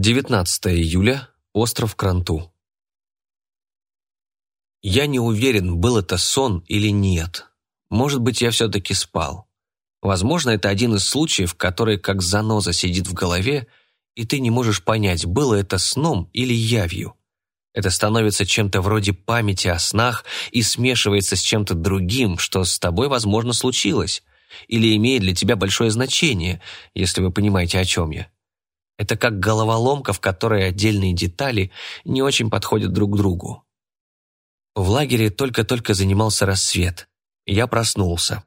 19 июля. Остров Кранту. Я не уверен, был это сон или нет. Может быть, я все-таки спал. Возможно, это один из случаев, который как заноза сидит в голове, и ты не можешь понять, было это сном или явью. Это становится чем-то вроде памяти о снах и смешивается с чем-то другим, что с тобой, возможно, случилось, или имеет для тебя большое значение, если вы понимаете, о чем я. Это как головоломка, в которой отдельные детали не очень подходят друг к другу. В лагере только-только занимался рассвет. Я проснулся.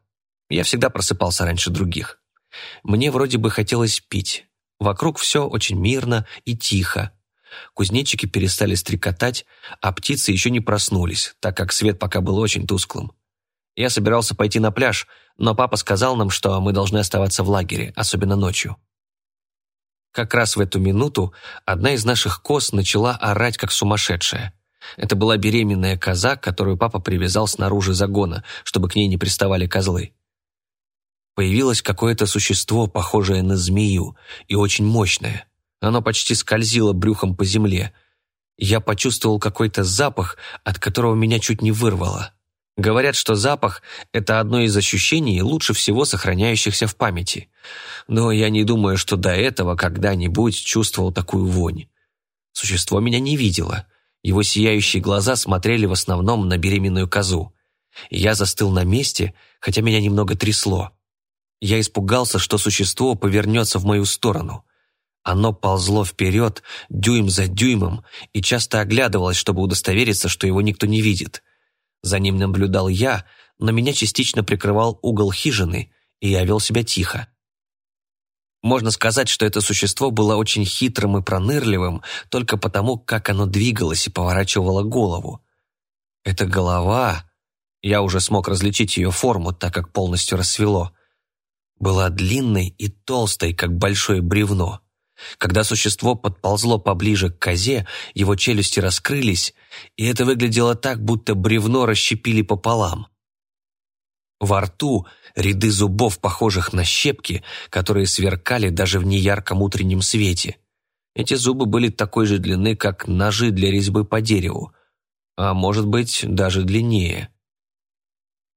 Я всегда просыпался раньше других. Мне вроде бы хотелось пить. Вокруг все очень мирно и тихо. Кузнечики перестали стрекотать, а птицы еще не проснулись, так как свет пока был очень тусклым. Я собирался пойти на пляж, но папа сказал нам, что мы должны оставаться в лагере, особенно ночью. Как раз в эту минуту одна из наших коз начала орать, как сумасшедшая. Это была беременная коза, которую папа привязал снаружи загона, чтобы к ней не приставали козлы. Появилось какое-то существо, похожее на змею, и очень мощное. Оно почти скользило брюхом по земле. Я почувствовал какой-то запах, от которого меня чуть не вырвало. Говорят, что запах – это одно из ощущений, лучше всего сохраняющихся в памяти. Но я не думаю, что до этого когда-нибудь чувствовал такую вонь. Существо меня не видело. Его сияющие глаза смотрели в основном на беременную козу. Я застыл на месте, хотя меня немного трясло. Я испугался, что существо повернется в мою сторону. Оно ползло вперед, дюйм за дюймом, и часто оглядывалось, чтобы удостовериться, что его никто не видит – за ним наблюдал я, но меня частично прикрывал угол хижины, и я вел себя тихо. Можно сказать, что это существо было очень хитрым и пронырливым только потому, как оно двигалось и поворачивало голову. Эта голова, я уже смог различить ее форму, так как полностью рассвело, была длинной и толстой, как большое бревно. Когда существо подползло поближе к козе, его челюсти раскрылись, и это выглядело так, будто бревно расщепили пополам. Во рту ряды зубов, похожих на щепки, которые сверкали даже в неярком утреннем свете. Эти зубы были такой же длины, как ножи для резьбы по дереву, а может быть, даже длиннее.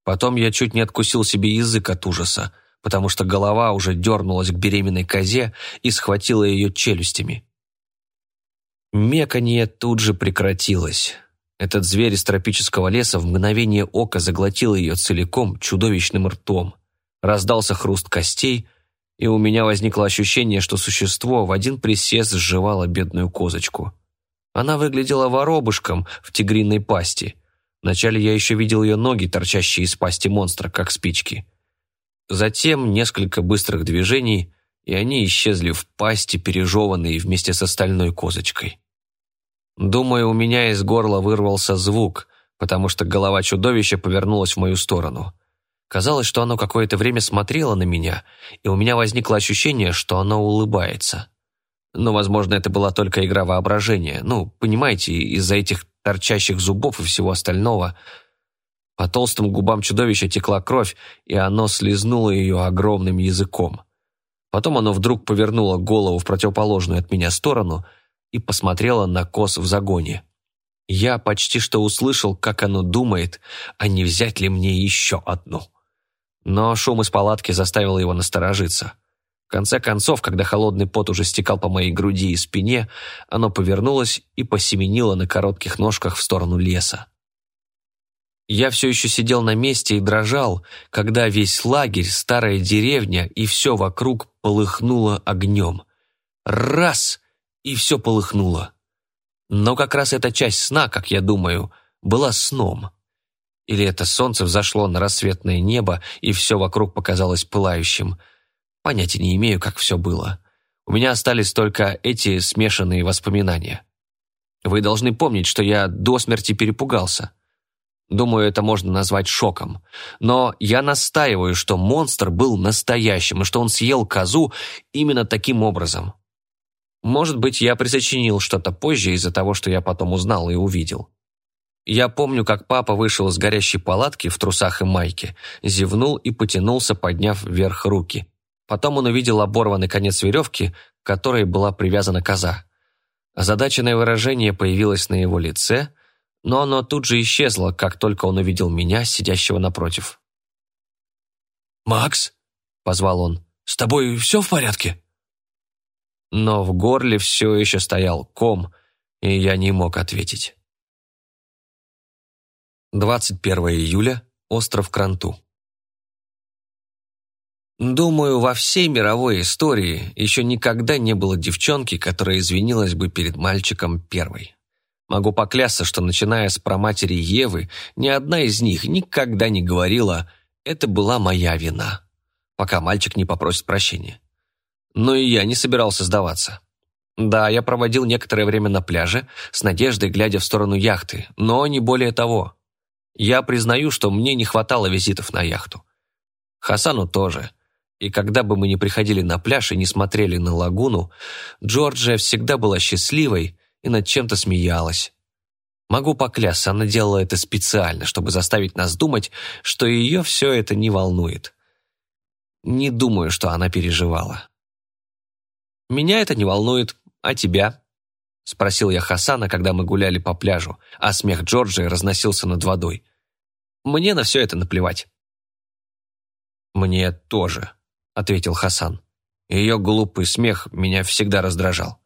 Потом я чуть не откусил себе язык от ужаса, потому что голова уже дернулась к беременной козе и схватила ее челюстями. Меканье тут же прекратилось. Этот зверь из тропического леса в мгновение ока заглотил ее целиком чудовищным ртом. Раздался хруст костей, и у меня возникло ощущение, что существо в один присест сживало бедную козочку. Она выглядела воробушком в тигриной пасти. Вначале я еще видел ее ноги, торчащие из пасти монстра, как спички. Затем несколько быстрых движений, и они исчезли в пасти, пережеванные вместе с остальной козочкой. Думаю, у меня из горла вырвался звук, потому что голова чудовища повернулась в мою сторону. Казалось, что оно какое-то время смотрело на меня, и у меня возникло ощущение, что оно улыбается. Но, возможно, это была только игра воображения. Ну, понимаете, из-за этих торчащих зубов и всего остального – по толстым губам чудовища текла кровь, и оно слезнуло ее огромным языком. Потом оно вдруг повернуло голову в противоположную от меня сторону и посмотрело на коз в загоне. Я почти что услышал, как оно думает, а не взять ли мне еще одну. Но шум из палатки заставил его насторожиться. В конце концов, когда холодный пот уже стекал по моей груди и спине, оно повернулось и посеменило на коротких ножках в сторону леса. Я все еще сидел на месте и дрожал, когда весь лагерь, старая деревня и все вокруг полыхнуло огнем. Раз! И все полыхнуло. Но как раз эта часть сна, как я думаю, была сном. Или это солнце взошло на рассветное небо, и все вокруг показалось пылающим. Понятия не имею, как все было. У меня остались только эти смешанные воспоминания. Вы должны помнить, что я до смерти перепугался. Думаю, это можно назвать шоком. Но я настаиваю, что монстр был настоящим, и что он съел козу именно таким образом. Может быть, я присочинил что-то позже из-за того, что я потом узнал и увидел. Я помню, как папа вышел из горящей палатки в трусах и майке, зевнул и потянулся, подняв вверх руки. Потом он увидел оборванный конец веревки, к которой была привязана коза. Озадаченное выражение появилось на его лице, но оно тут же исчезло, как только он увидел меня, сидящего напротив. «Макс?» — позвал он. «С тобой все в порядке?» Но в горле все еще стоял ком, и я не мог ответить. 21 июля. Остров Кранту. Думаю, во всей мировой истории еще никогда не было девчонки, которая извинилась бы перед мальчиком первой. Могу поклясться, что начиная с проматери Евы, ни одна из них никогда не говорила «это была моя вина», пока мальчик не попросит прощения. Но и я не собирался сдаваться. Да, я проводил некоторое время на пляже, с надеждой глядя в сторону яхты, но не более того. Я признаю, что мне не хватало визитов на яхту. Хасану тоже – и когда бы мы ни приходили на пляж и не смотрели на лагуну, Джорджия всегда была счастливой и над чем-то смеялась. Могу поклясться, она делала это специально, чтобы заставить нас думать, что ее все это не волнует. Не думаю, что она переживала. «Меня это не волнует, а тебя?» — спросил я Хасана, когда мы гуляли по пляжу, а смех Джорджии разносился над водой. «Мне на все это наплевать». «Мне тоже», — ответил Хасан. Ее глупый смех меня всегда раздражал.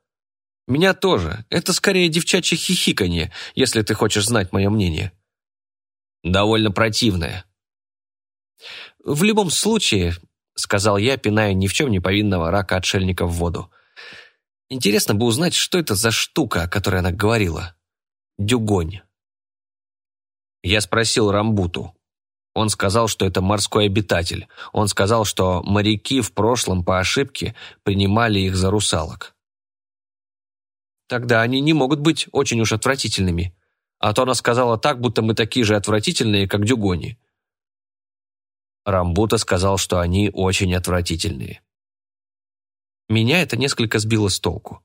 «Меня тоже. Это скорее девчачье хихиканье, если ты хочешь знать мое мнение». «Довольно противное». «В любом случае», — сказал я, пиная ни в чем не повинного рака-отшельника в воду, «интересно бы узнать, что это за штука, о которой она говорила. Дюгонь». Я спросил Рамбуту. Он сказал, что это морской обитатель. Он сказал, что моряки в прошлом по ошибке принимали их за русалок. Тогда они не могут быть очень уж отвратительными. А то она сказала так, будто мы такие же отвратительные, как дюгони. Рамбута сказал, что они очень отвратительные. Меня это несколько сбило с толку.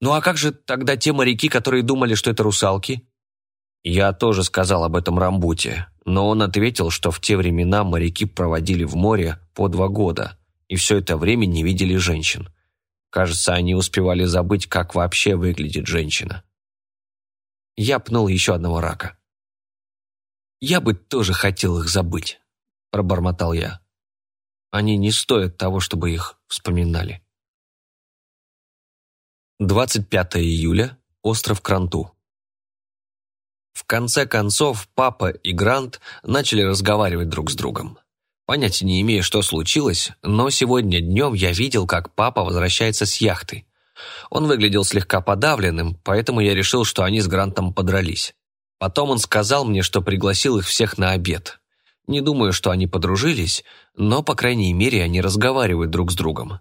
Ну а как же тогда те моряки, которые думали, что это русалки? Я тоже сказал об этом Рамбуте, но он ответил, что в те времена моряки проводили в море по два года и все это время не видели женщин. Кажется, они успевали забыть, как вообще выглядит женщина. Я пнул еще одного рака. «Я бы тоже хотел их забыть», – пробормотал я. «Они не стоят того, чтобы их вспоминали». 25 июля. Остров Кранту. В конце концов, папа и Грант начали разговаривать друг с другом. Понятия не имея, что случилось, но сегодня днем я видел, как папа возвращается с яхты. Он выглядел слегка подавленным, поэтому я решил, что они с Грантом подрались. Потом он сказал мне, что пригласил их всех на обед. Не думаю, что они подружились, но, по крайней мере, они разговаривают друг с другом.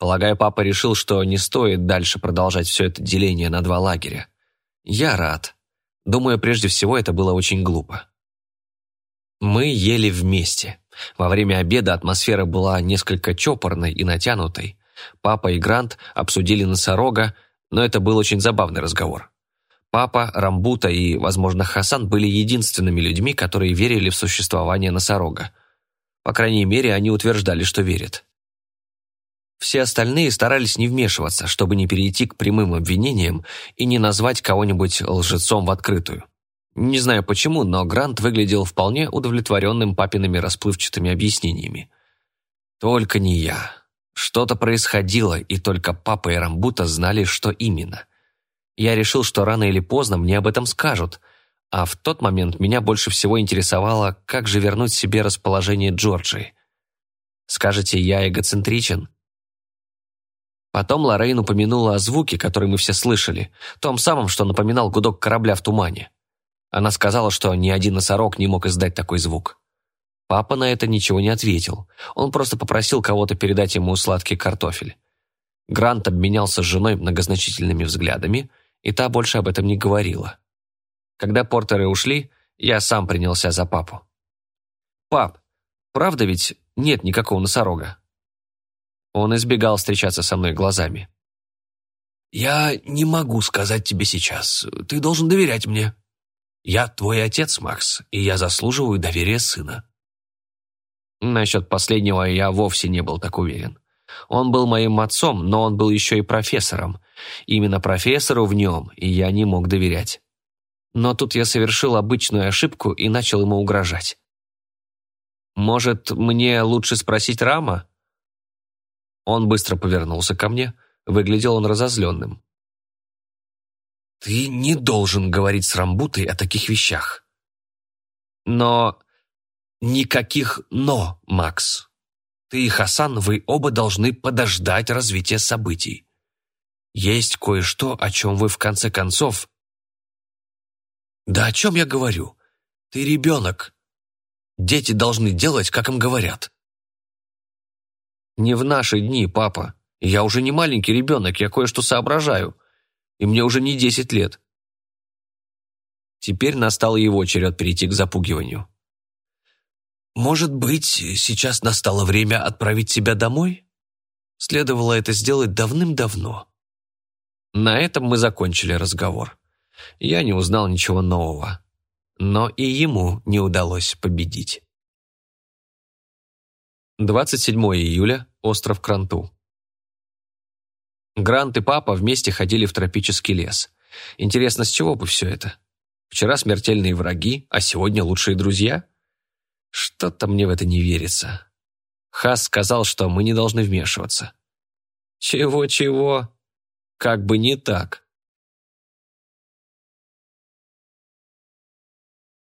Полагаю, папа решил, что не стоит дальше продолжать все это деление на два лагеря. Я рад. Думаю, прежде всего это было очень глупо. Мы ели вместе. Во время обеда атмосфера была несколько чопорной и натянутой. Папа и Грант обсудили носорога, но это был очень забавный разговор. Папа, Рамбута и, возможно, Хасан были единственными людьми, которые верили в существование носорога. По крайней мере, они утверждали, что верят. Все остальные старались не вмешиваться, чтобы не перейти к прямым обвинениям и не назвать кого-нибудь лжецом в открытую. Не знаю почему, но Грант выглядел вполне удовлетворенным папиными расплывчатыми объяснениями. Только не я. Что-то происходило, и только папа и Рамбута знали, что именно. Я решил, что рано или поздно мне об этом скажут, а в тот момент меня больше всего интересовало, как же вернуть себе расположение Джорджии. Скажете, я эгоцентричен? Потом Лоррейн упомянула о звуке, который мы все слышали, том самом, что напоминал гудок корабля в тумане. Она сказала, что ни один носорог не мог издать такой звук. Папа на это ничего не ответил. Он просто попросил кого-то передать ему сладкий картофель. Грант обменялся с женой многозначительными взглядами, и та больше об этом не говорила. Когда портеры ушли, я сам принялся за папу. «Пап, правда ведь нет никакого носорога?» Он избегал встречаться со мной глазами. «Я не могу сказать тебе сейчас. Ты должен доверять мне. Я твой отец, Макс, и я заслуживаю доверия сына». Насчет последнего я вовсе не был так уверен. Он был моим отцом, но он был еще и профессором. Именно профессору в нем, и я не мог доверять. Но тут я совершил обычную ошибку и начал ему угрожать. «Может, мне лучше спросить Рама?» Он быстро повернулся ко мне. Выглядел он разозленным. «Ты не должен говорить с Рамбутой о таких вещах». «Но...» «Никаких «но», Макс. Ты и Хасан, вы оба должны подождать развития событий. Есть кое-что, о чем вы в конце концов да о чем я говорю? Ты ребенок. Дети должны делать, как им говорят. Не в наши дни, папа. Я уже не маленький ребенок, я кое-что соображаю. И мне уже не десять лет. Теперь настал его черед перейти к запугиванию. «Может быть, сейчас настало время отправить тебя домой?» Следовало это сделать давным-давно. На этом мы закончили разговор я не узнал ничего нового. Но и ему не удалось победить. 27 июля, остров Кранту. Грант и папа вместе ходили в тропический лес. Интересно, с чего бы все это? Вчера смертельные враги, а сегодня лучшие друзья? Что-то мне в это не верится. Хас сказал, что мы не должны вмешиваться. Чего-чего? Как бы не так.